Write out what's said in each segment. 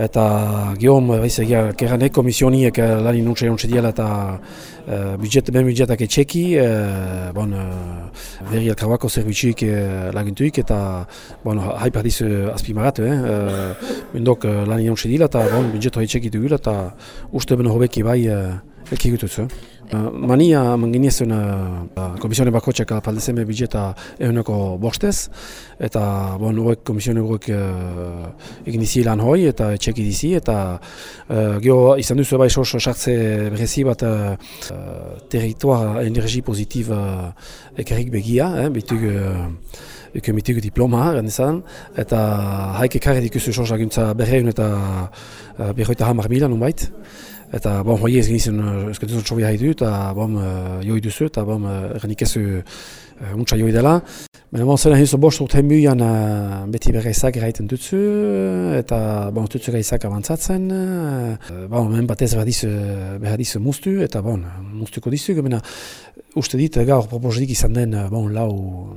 eta geom, baiz egia, kerane komisioniek lani nuntxe jontxe diela eta uh, budget, ben budgetak etxeki, uh, bon, uh, berri elkarwako zerbitzuik uh, lagintuik eta bon, haipa diz uh, azpimaratu, eh? uh, bendok uh, lani jontxe dila eta bon, budget hori txeki dugula eta uste beno hobeki bai uh, elki gutuz. Eh? Uh, mania manginezun uh, komisione bakotxek apaldezeme budgeta eguneko bostez eta bon, horrek komisione horrek uh, egin dizi lan hoi eta txeki dizi eta uh, geho izan duzu bai sos sartze berezi bat uh, territoa energi pozitiv ekarrik begia, eh? bitug uh, Eko diploma, gandizan, eta haik ekarri dikuzu sos aguntza berreun eta uh, berroita hamar mila, nun bait. Eta bon, hoi ez genizien eskatuzun txobi haidu eta bon, uh, joi duzu eta bon, uh, errenik ezu uh, untsa joi dela. Baina bon, zena hizo bost urte muian uh, beti berra izak eraiten dutzu eta bon, dutzu izak abantzatzen. Uh, bon, men batez behar dizu, behar dizu mustu eta bon, mustuko dizu. Baina uste dit gaur proposatik izan den bon, lau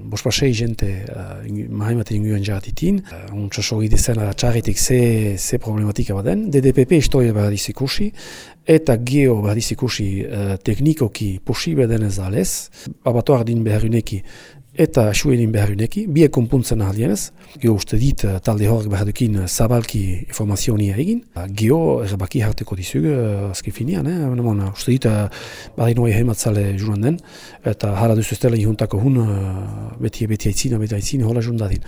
bost pasei jente uh, mahaimate inguruan jarratitin. Uh, untsa sogi dezen txarritik ze, ze problematika baden. DDPP istoi behar dizu ikusi eta geo behar ikusi uh, teknikoki posible denez alez, abatoar din beharuneki eta suenin beharuneki, bie konpuntzen ahalienez, geo uste dit uh, talde horrek behar dukin uh, zabalki informazionia egin, uh, geo erbaki harteko dizug, uh, azki finian, eh? Bona, uste dit bari noa ehematzale juran den, eta hara duzu estela ihuntako hun beti beti aitzina, beti aitzina, hola jundadin.